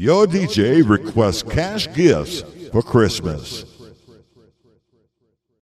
Your DJ requests cash gifts for Christmas.